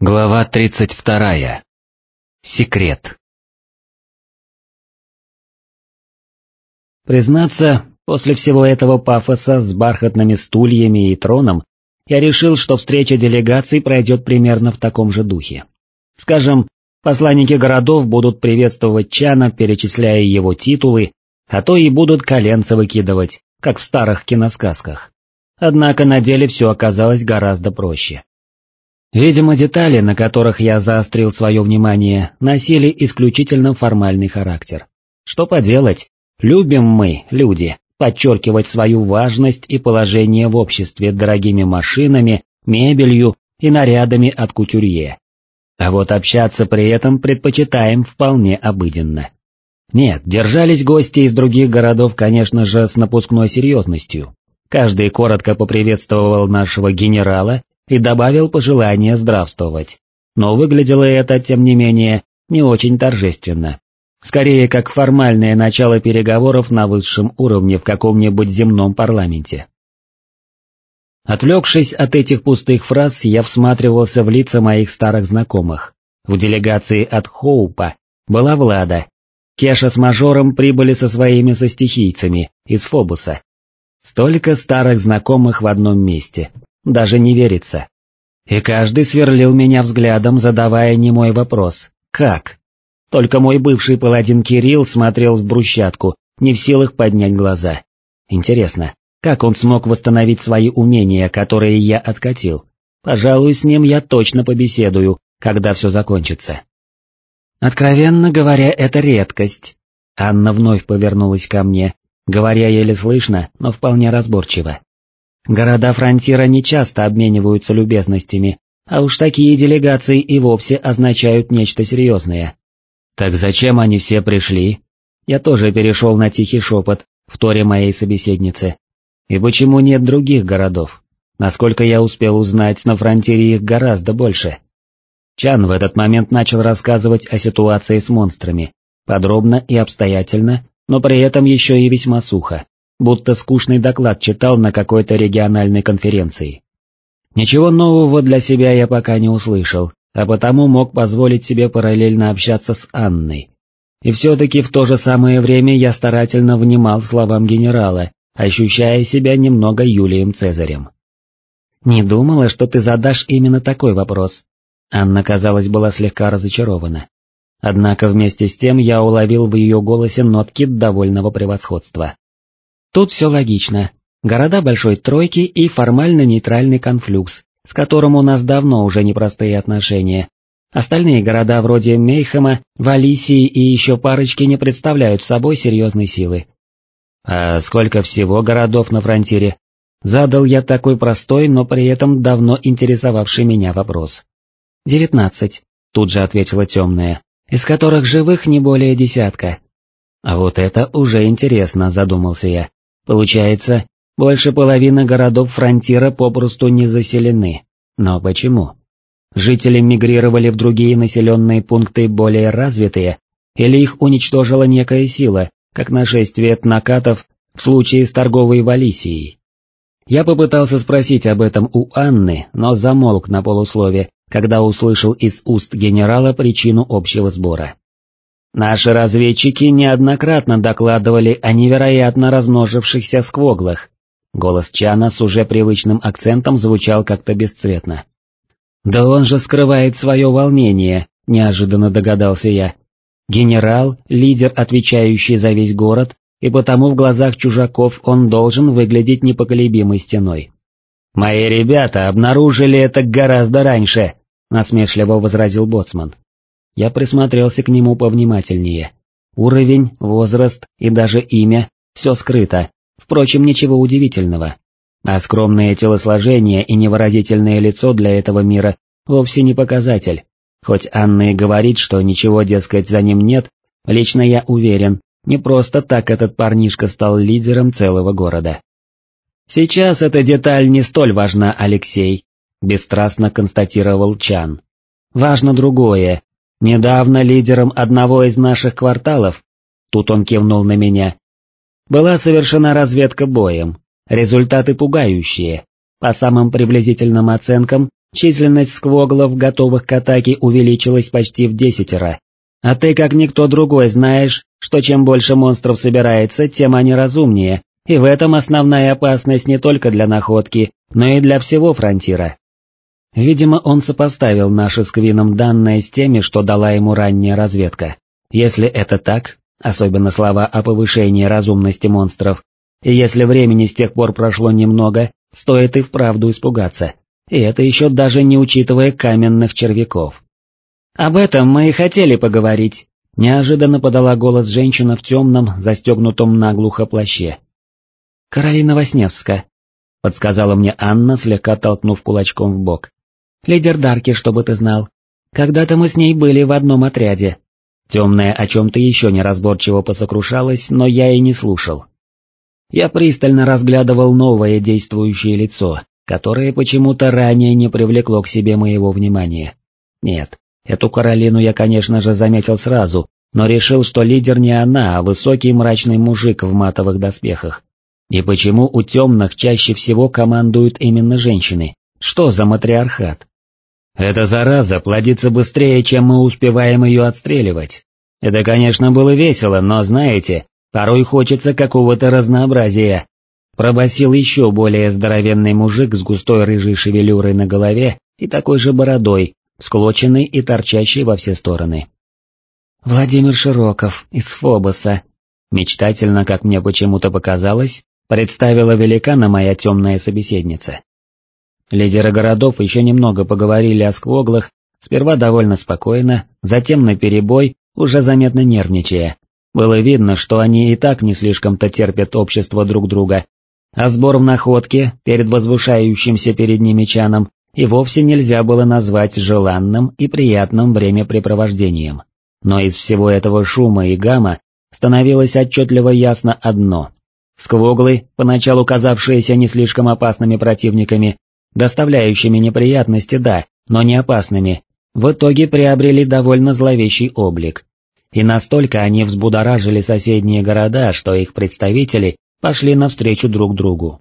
Глава 32. Секрет. Признаться, после всего этого пафоса с бархатными стульями и троном, я решил, что встреча делегаций пройдет примерно в таком же духе. Скажем, посланники городов будут приветствовать Чана, перечисляя его титулы, а то и будут коленца выкидывать, как в старых киносказках. Однако на деле все оказалось гораздо проще. Видимо, детали, на которых я заострил свое внимание, носили исключительно формальный характер. Что поделать, любим мы, люди, подчеркивать свою важность и положение в обществе дорогими машинами, мебелью и нарядами от кутюрье. А вот общаться при этом предпочитаем вполне обыденно. Нет, держались гости из других городов, конечно же, с напускной серьезностью. Каждый коротко поприветствовал нашего генерала и добавил пожелание здравствовать. Но выглядело это, тем не менее, не очень торжественно. Скорее, как формальное начало переговоров на высшем уровне в каком-нибудь земном парламенте. Отвлекшись от этих пустых фраз, я всматривался в лица моих старых знакомых. В делегации от Хоупа была Влада. Кеша с мажором прибыли со своими состихийцами из Фобуса. Столько старых знакомых в одном месте, даже не верится. И каждый сверлил меня взглядом, задавая немой вопрос «Как?». Только мой бывший паладин Кирилл смотрел в брусчатку, не в силах поднять глаза. Интересно, как он смог восстановить свои умения, которые я откатил? Пожалуй, с ним я точно побеседую, когда все закончится. Откровенно говоря, это редкость. Анна вновь повернулась ко мне, говоря еле слышно, но вполне разборчиво. Города фронтира не часто обмениваются любезностями, а уж такие делегации и вовсе означают нечто серьезное. Так зачем они все пришли? Я тоже перешел на тихий шепот, в торе моей собеседницы. И почему нет других городов? Насколько я успел узнать, на фронтире их гораздо больше. Чан в этот момент начал рассказывать о ситуации с монстрами, подробно и обстоятельно, но при этом еще и весьма сухо будто скучный доклад читал на какой-то региональной конференции. Ничего нового для себя я пока не услышал, а потому мог позволить себе параллельно общаться с Анной. И все-таки в то же самое время я старательно внимал словам генерала, ощущая себя немного Юлием Цезарем. «Не думала, что ты задашь именно такой вопрос». Анна, казалось, была слегка разочарована. Однако вместе с тем я уловил в ее голосе нотки довольного превосходства. Тут все логично. Города Большой Тройки и формально нейтральный конфлюкс, с которым у нас давно уже непростые отношения. Остальные города вроде Мейхема, Валисии и еще парочки не представляют собой серьезной силы. А сколько всего городов на фронтире? Задал я такой простой, но при этом давно интересовавший меня вопрос. «Девятнадцать», — тут же ответила темная, из которых живых не более десятка. А вот это уже интересно, задумался я. Получается, больше половины городов фронтира попросту не заселены. Но почему? Жители мигрировали в другие населенные пункты более развитые, или их уничтожила некая сила, как нашествие накатов в случае с торговой Валисией? Я попытался спросить об этом у Анны, но замолк на полуслове, когда услышал из уст генерала причину общего сбора. Наши разведчики неоднократно докладывали о невероятно размножившихся сквоглах. Голос Чана с уже привычным акцентом звучал как-то бесцветно. «Да он же скрывает свое волнение», — неожиданно догадался я. Генерал, лидер, отвечающий за весь город, и потому в глазах чужаков он должен выглядеть непоколебимой стеной. «Мои ребята обнаружили это гораздо раньше», — насмешливо возразил Боцман. Я присмотрелся к нему повнимательнее. Уровень, возраст и даже имя – все скрыто, впрочем, ничего удивительного. А скромное телосложение и невыразительное лицо для этого мира вовсе не показатель. Хоть Анна и говорит, что ничего, дескать, за ним нет, лично я уверен, не просто так этот парнишка стал лидером целого города. «Сейчас эта деталь не столь важна, Алексей», — бесстрастно констатировал Чан. «Важно другое, Недавно лидером одного из наших кварталов, тут он кивнул на меня, была совершена разведка боем, результаты пугающие. По самым приблизительным оценкам, численность сквоглов, готовых к атаке, увеличилась почти в десятеро. А ты, как никто другой, знаешь, что чем больше монстров собирается, тем они разумнее, и в этом основная опасность не только для находки, но и для всего фронтира. Видимо, он сопоставил наши с Квином данные с теми, что дала ему ранняя разведка. Если это так, особенно слова о повышении разумности монстров, и если времени с тех пор прошло немного, стоит и вправду испугаться. И это еще даже не учитывая каменных червяков. «Об этом мы и хотели поговорить», — неожиданно подала голос женщина в темном, застегнутом наглухо плаще. «Каролина Васневска», — подсказала мне Анна, слегка толкнув кулачком в бок. «Лидер Дарки, чтобы ты знал. Когда-то мы с ней были в одном отряде». Темная о чем-то еще неразборчиво посокрушалась, но я и не слушал. Я пристально разглядывал новое действующее лицо, которое почему-то ранее не привлекло к себе моего внимания. Нет, эту Каролину я, конечно же, заметил сразу, но решил, что лидер не она, а высокий мрачный мужик в матовых доспехах. И почему у темных чаще всего командуют именно женщины? Что за матриархат? Эта зараза плодится быстрее, чем мы успеваем ее отстреливать. Это, конечно, было весело, но, знаете, порой хочется какого-то разнообразия. Пробасил еще более здоровенный мужик с густой рыжей шевелюрой на голове и такой же бородой, склоченный и торчащий во все стороны. Владимир Широков из Фобоса. Мечтательно, как мне почему-то показалось, представила великана моя темная собеседница. Лидеры городов еще немного поговорили о сквоглах, сперва довольно спокойно, затем наперебой, уже заметно нервничая. Было видно, что они и так не слишком-то терпят общество друг друга, а сбор в находке перед возвышающимся перед ними чаном и вовсе нельзя было назвать желанным и приятным времяпрепровождением. Но из всего этого шума и гамма становилось отчетливо ясно одно Сквоглы, поначалу казавшиеся не слишком опасными противниками, доставляющими неприятности, да, но не опасными, в итоге приобрели довольно зловещий облик. И настолько они взбудоражили соседние города, что их представители пошли навстречу друг другу.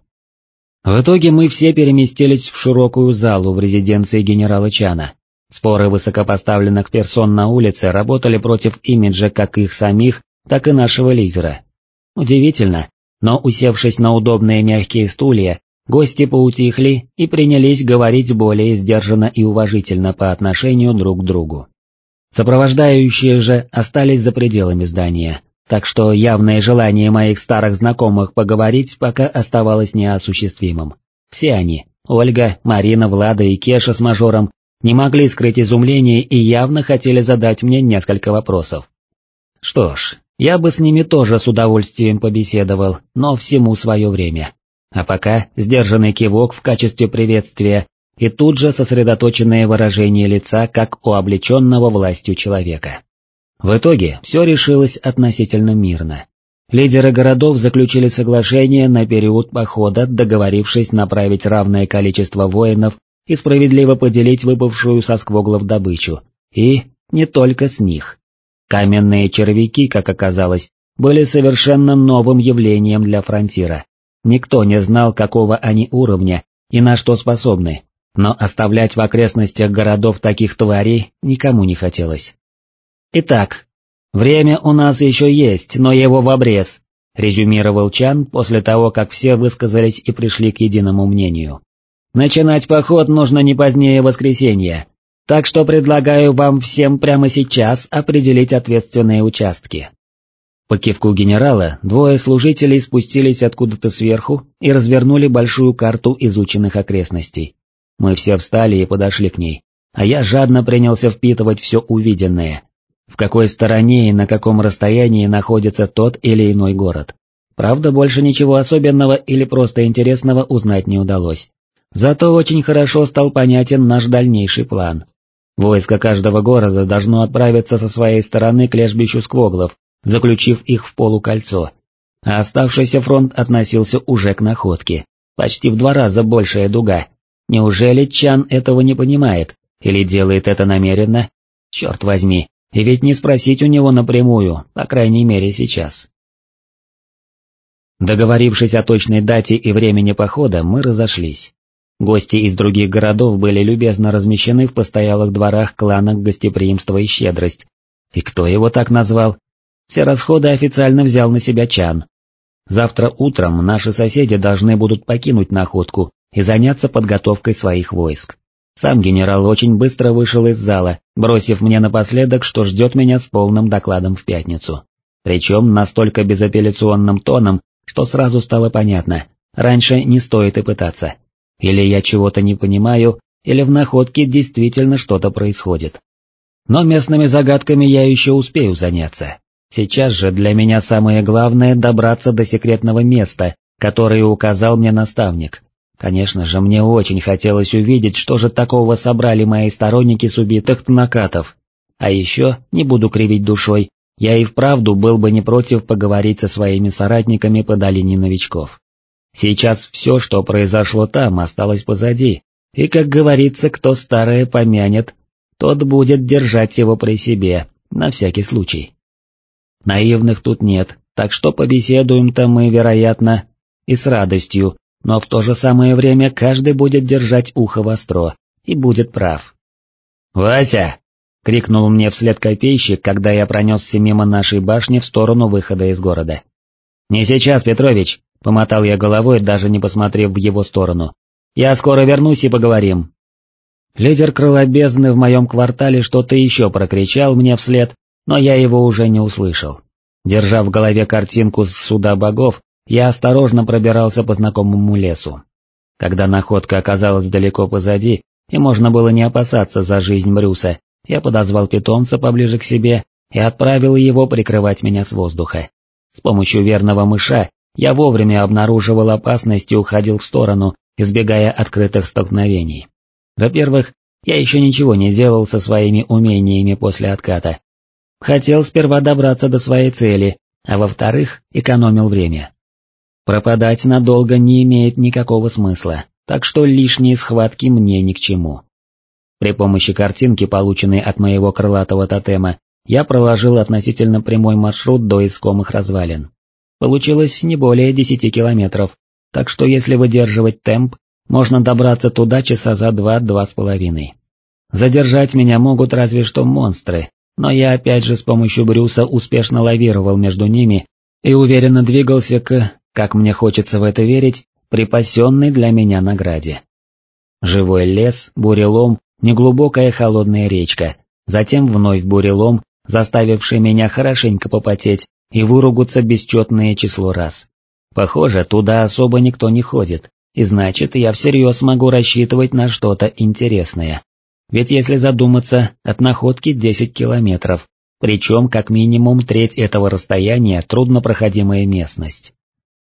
В итоге мы все переместились в широкую залу в резиденции генерала Чана. Споры высокопоставленных персон на улице работали против имиджа как их самих, так и нашего лидера. Удивительно, но усевшись на удобные мягкие стулья, гости поутихли и принялись говорить более сдержанно и уважительно по отношению друг к другу. Сопровождающие же остались за пределами здания, так что явное желание моих старых знакомых поговорить пока оставалось неосуществимым. Все они, Ольга, Марина, Влада и Кеша с мажором, не могли скрыть изумление и явно хотели задать мне несколько вопросов. Что ж, я бы с ними тоже с удовольствием побеседовал, но всему свое время. А пока сдержанный кивок в качестве приветствия и тут же сосредоточенное выражение лица, как у облеченного властью человека. В итоге все решилось относительно мирно. Лидеры городов заключили соглашение на период похода, договорившись направить равное количество воинов и справедливо поделить выпавшую со сквоглов добычу, и не только с них. Каменные червяки, как оказалось, были совершенно новым явлением для фронтира. Никто не знал, какого они уровня и на что способны, но оставлять в окрестностях городов таких тварей никому не хотелось. «Итак, время у нас еще есть, но его в обрез», резюмировал Чан после того, как все высказались и пришли к единому мнению. «Начинать поход нужно не позднее воскресенья, так что предлагаю вам всем прямо сейчас определить ответственные участки. По кивку генерала двое служителей спустились откуда-то сверху и развернули большую карту изученных окрестностей. Мы все встали и подошли к ней, а я жадно принялся впитывать все увиденное. В какой стороне и на каком расстоянии находится тот или иной город. Правда, больше ничего особенного или просто интересного узнать не удалось. Зато очень хорошо стал понятен наш дальнейший план. Войско каждого города должно отправиться со своей стороны к лежбищу сквоглов, заключив их в полукольцо, а оставшийся фронт относился уже к находке, почти в два раза большая дуга. Неужели Чан этого не понимает, или делает это намеренно? Черт возьми, и ведь не спросить у него напрямую, по крайней мере сейчас. Договорившись о точной дате и времени похода, мы разошлись. Гости из других городов были любезно размещены в постоялых дворах клана гостеприимства и щедрость. И кто его так назвал? Все расходы официально взял на себя Чан. Завтра утром наши соседи должны будут покинуть находку и заняться подготовкой своих войск. Сам генерал очень быстро вышел из зала, бросив мне напоследок, что ждет меня с полным докладом в пятницу. Причем настолько безапелляционным тоном, что сразу стало понятно, раньше не стоит и пытаться. Или я чего-то не понимаю, или в находке действительно что-то происходит. Но местными загадками я еще успею заняться. Сейчас же для меня самое главное добраться до секретного места, которое указал мне наставник. Конечно же, мне очень хотелось увидеть, что же такого собрали мои сторонники с убитых тнакатов. А еще, не буду кривить душой, я и вправду был бы не против поговорить со своими соратниками по долине новичков. Сейчас все, что произошло там, осталось позади, и, как говорится, кто старое помянет, тот будет держать его при себе, на всякий случай. Наивных тут нет, так что побеседуем-то мы, вероятно, и с радостью, но в то же самое время каждый будет держать ухо востро, и будет прав. «Вася!» — крикнул мне вслед копейщик, когда я пронесся мимо нашей башни в сторону выхода из города. «Не сейчас, Петрович!» Помотал я головой, даже не посмотрев в его сторону. «Я скоро вернусь и поговорим». Лидер крыла бездны в моем квартале что-то еще прокричал мне вслед, но я его уже не услышал. Держа в голове картинку с суда богов, я осторожно пробирался по знакомому лесу. Когда находка оказалась далеко позади, и можно было не опасаться за жизнь Брюса, я подозвал питомца поближе к себе и отправил его прикрывать меня с воздуха. С помощью верного мыша я вовремя обнаруживал опасность и уходил в сторону, избегая открытых столкновений. Во-первых, я еще ничего не делал со своими умениями после отката. Хотел сперва добраться до своей цели, а во-вторых, экономил время. Пропадать надолго не имеет никакого смысла, так что лишние схватки мне ни к чему. При помощи картинки, полученной от моего крылатого тотема, я проложил относительно прямой маршрут до искомых развалин. Получилось не более десяти километров, так что если выдерживать темп, можно добраться туда часа за два-два с половиной. Задержать меня могут разве что монстры, но я опять же с помощью Брюса успешно лавировал между ними и уверенно двигался к, как мне хочется в это верить, припасенной для меня награде. Живой лес, бурелом, неглубокая холодная речка, затем вновь бурелом, заставивший меня хорошенько попотеть, и выругаться бесчетное число раз. Похоже, туда особо никто не ходит, и значит, я всерьез могу рассчитывать на что-то интересное. Ведь если задуматься, от находки 10 километров, причем как минимум треть этого расстояния труднопроходимая местность.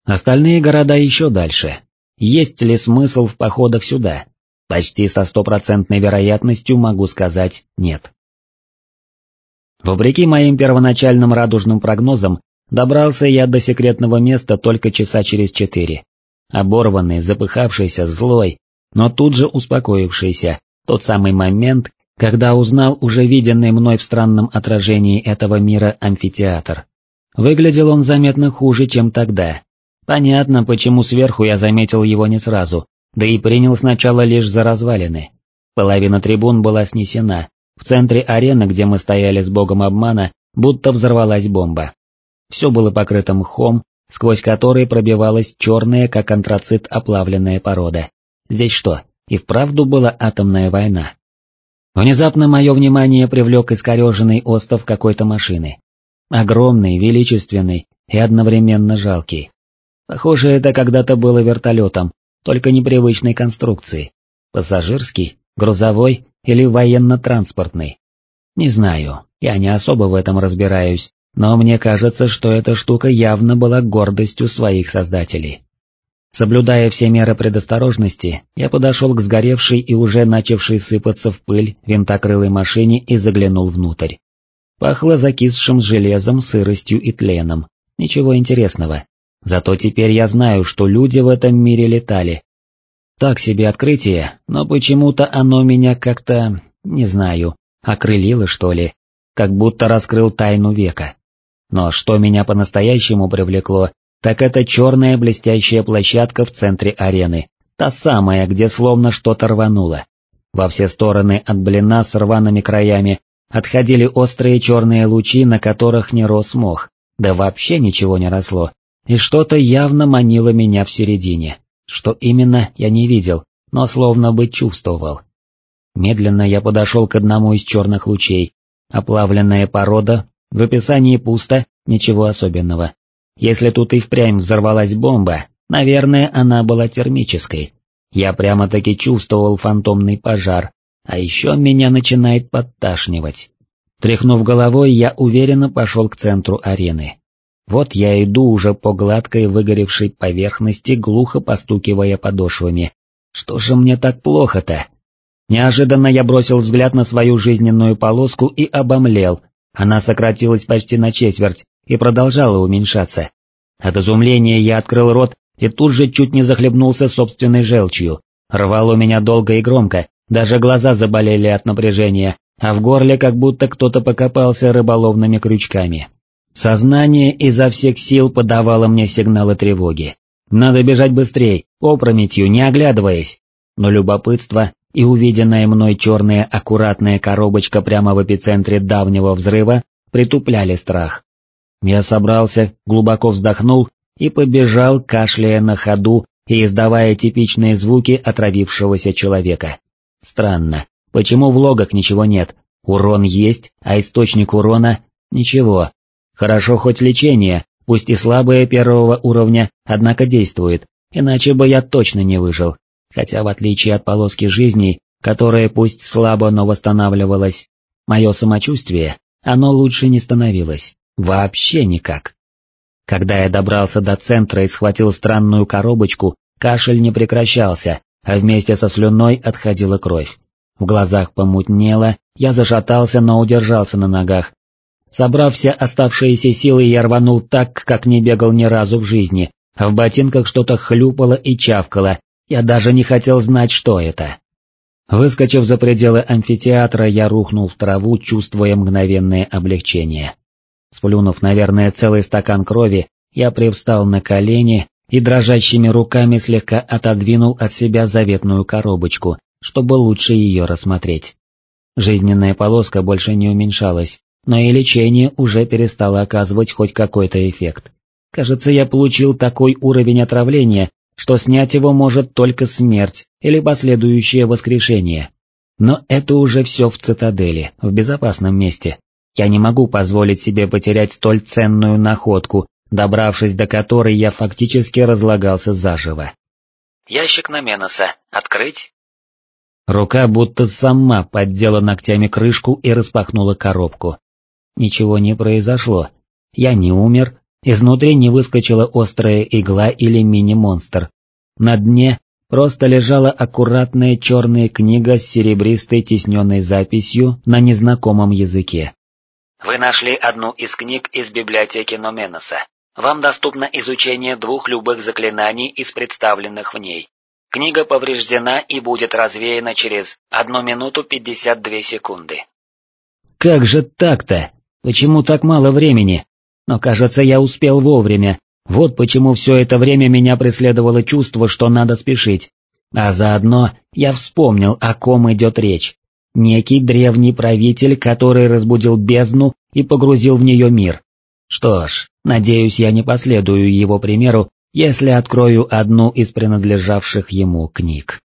Остальные города еще дальше. Есть ли смысл в походах сюда? Почти со стопроцентной вероятностью могу сказать «нет». Вопреки моим первоначальным радужным прогнозам, добрался я до секретного места только часа через четыре. Оборванный, запыхавшийся, злой, но тут же успокоившийся, тот самый момент, когда узнал уже виденный мной в странном отражении этого мира амфитеатр. Выглядел он заметно хуже, чем тогда. Понятно, почему сверху я заметил его не сразу, да и принял сначала лишь за развалины. Половина трибун была снесена, в центре арены, где мы стояли с богом обмана, будто взорвалась бомба. Все было покрыто мхом, сквозь который пробивалась черная, как антрацит, оплавленная порода. Здесь что, и вправду была атомная война? Внезапно мое внимание привлек искореженный остов какой-то машины. Огромный, величественный и одновременно жалкий. Похоже, это когда-то было вертолетом, только непривычной конструкции. Пассажирский, грузовой или военно-транспортный. Не знаю, я не особо в этом разбираюсь, но мне кажется, что эта штука явно была гордостью своих создателей. Соблюдая все меры предосторожности, я подошел к сгоревшей и уже начавшей сыпаться в пыль винтокрылой машине и заглянул внутрь. Пахло закисшим железом, сыростью и тленом. Ничего интересного. Зато теперь я знаю, что люди в этом мире летали, так себе открытие, но почему-то оно меня как-то, не знаю, окрылило что ли, как будто раскрыл тайну века. Но что меня по-настоящему привлекло, так это черная блестящая площадка в центре арены, та самая, где словно что-то рвануло. Во все стороны от блина с рваными краями отходили острые черные лучи, на которых не рос мох, да вообще ничего не росло, и что-то явно манило меня в середине. Что именно, я не видел, но словно бы чувствовал. Медленно я подошел к одному из черных лучей. Оплавленная порода, в описании пусто, ничего особенного. Если тут и впрямь взорвалась бомба, наверное, она была термической. Я прямо-таки чувствовал фантомный пожар, а еще меня начинает подташнивать. Тряхнув головой, я уверенно пошел к центру арены. Вот я иду уже по гладкой выгоревшей поверхности, глухо постукивая подошвами. Что же мне так плохо-то? Неожиданно я бросил взгляд на свою жизненную полоску и обомлел. Она сократилась почти на четверть и продолжала уменьшаться. От изумления я открыл рот и тут же чуть не захлебнулся собственной желчью. Рвало меня долго и громко, даже глаза заболели от напряжения, а в горле как будто кто-то покопался рыболовными крючками. Сознание изо всех сил подавало мне сигналы тревоги. Надо бежать быстрей, опрометью, не оглядываясь. Но любопытство и увиденная мной черная аккуратная коробочка прямо в эпицентре давнего взрыва притупляли страх. Я собрался, глубоко вздохнул и побежал, кашляя на ходу и издавая типичные звуки отравившегося человека. Странно, почему в логах ничего нет, урон есть, а источник урона — ничего. Хорошо хоть лечение, пусть и слабое первого уровня, однако действует, иначе бы я точно не выжил. Хотя в отличие от полоски жизни, которая пусть слабо, но восстанавливалась, мое самочувствие, оно лучше не становилось. Вообще никак. Когда я добрался до центра и схватил странную коробочку, кашель не прекращался, а вместе со слюной отходила кровь. В глазах помутнело, я зашатался, но удержался на ногах, Собрав все оставшиеся силы, я рванул так, как не бегал ни разу в жизни, а в ботинках что-то хлюпало и чавкало, я даже не хотел знать, что это. Выскочив за пределы амфитеатра, я рухнул в траву, чувствуя мгновенное облегчение. Сплюнув, наверное, целый стакан крови, я привстал на колени и дрожащими руками слегка отодвинул от себя заветную коробочку, чтобы лучше ее рассмотреть. Жизненная полоска больше не уменьшалась, но и лечение уже перестало оказывать хоть какой-то эффект. Кажется, я получил такой уровень отравления, что снять его может только смерть или последующее воскрешение. Но это уже все в цитадели, в безопасном месте. Я не могу позволить себе потерять столь ценную находку, добравшись до которой я фактически разлагался заживо. Ящик на Меноса. Открыть? Рука будто сама поддела ногтями крышку и распахнула коробку. Ничего не произошло. Я не умер, изнутри не выскочила острая игла или мини-монстр. На дне просто лежала аккуратная черная книга с серебристой тисненной записью на незнакомом языке. Вы нашли одну из книг из библиотеки Номеноса. Вам доступно изучение двух любых заклинаний из представленных в ней. Книга повреждена и будет развеяна через 1 минуту 52 секунды. Как же так-то? Почему так мало времени? Но кажется, я успел вовремя. Вот почему все это время меня преследовало чувство, что надо спешить. А заодно я вспомнил, о ком идет речь. Некий древний правитель, который разбудил бездну и погрузил в нее мир. Что ж, надеюсь, я не последую его примеру, если открою одну из принадлежавших ему книг.